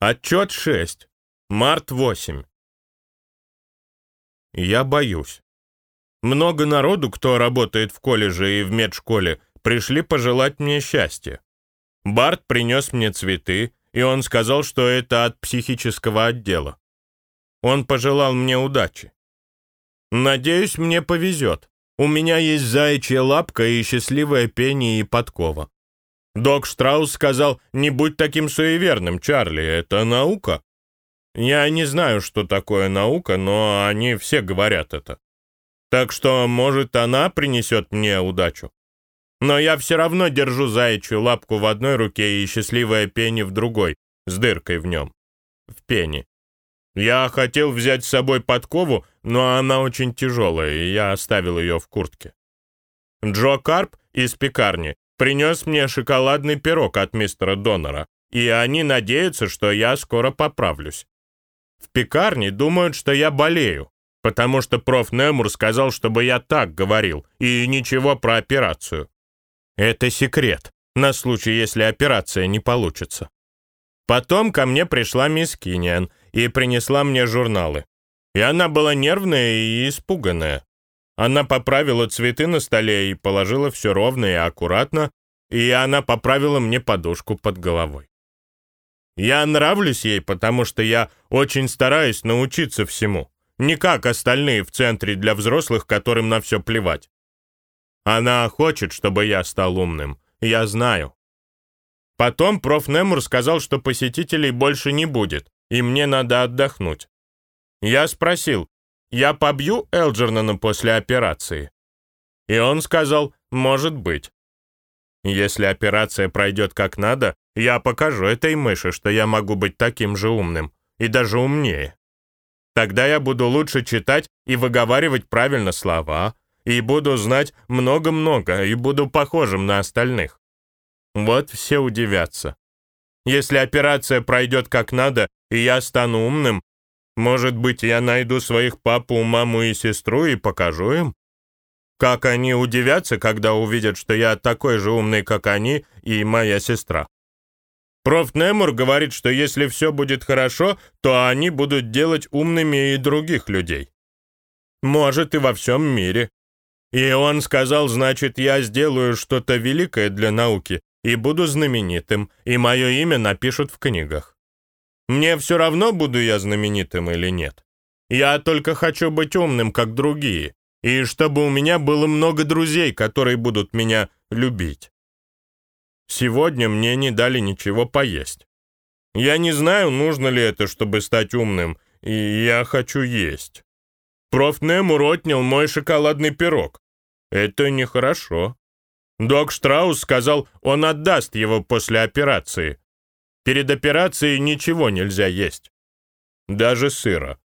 Отчет 6. Март 8. Я боюсь. Много народу, кто работает в колледже и в медшколе, пришли пожелать мне счастья. Барт принес мне цветы, и он сказал, что это от психического отдела. Он пожелал мне удачи. Надеюсь, мне повезет. У меня есть заячья лапка и счастливая пение и подкова. Док Штраус сказал, не будь таким суеверным, Чарли, это наука. Я не знаю, что такое наука, но они все говорят это. Так что, может, она принесет мне удачу. Но я все равно держу заячью лапку в одной руке и счастливое пени в другой, с дыркой в нем. В пене. Я хотел взять с собой подкову, но она очень тяжелая, и я оставил ее в куртке. Джо Карп из пекарни принес мне шоколадный пирог от мистера Донора, и они надеются, что я скоро поправлюсь. В пекарне думают, что я болею, потому что проф. Немур сказал, чтобы я так говорил, и ничего про операцию. Это секрет, на случай, если операция не получится. Потом ко мне пришла мисс Киниан и принесла мне журналы. И она была нервная и испуганная. Она поправила цветы на столе и положила все ровно и аккуратно, и она поправила мне подушку под головой. Я нравлюсь ей, потому что я очень стараюсь научиться всему. Не как остальные в центре для взрослых, которым на все плевать. Она хочет, чтобы я стал умным. Я знаю. Потом проф. Немур сказал, что посетителей больше не будет, и мне надо отдохнуть. Я спросил, я побью Элджернона после операции? И он сказал, может быть. Если операция пройдет как надо, я покажу этой мыши, что я могу быть таким же умным, и даже умнее. Тогда я буду лучше читать и выговаривать правильно слова, и буду знать много-много, и буду похожим на остальных. Вот все удивятся. Если операция пройдет как надо, и я стану умным, может быть, я найду своих папу, маму и сестру и покажу им? Как они удивятся, когда увидят, что я такой же умный, как они и моя сестра. Проф. Немур говорит, что если все будет хорошо, то они будут делать умными и других людей. Может, и во всем мире. И он сказал, значит, я сделаю что-то великое для науки и буду знаменитым, и мое имя напишут в книгах. Мне все равно, буду я знаменитым или нет. Я только хочу быть умным, как другие, и чтобы у меня было много друзей, которые будут меня любить. Сегодня мне не дали ничего поесть. Я не знаю, нужно ли это, чтобы стать умным, и я хочу есть. Проф. Немур мой шоколадный пирог. Это нехорошо. Док Штраус сказал, он отдаст его после операции. Перед операцией ничего нельзя есть. Даже сыра.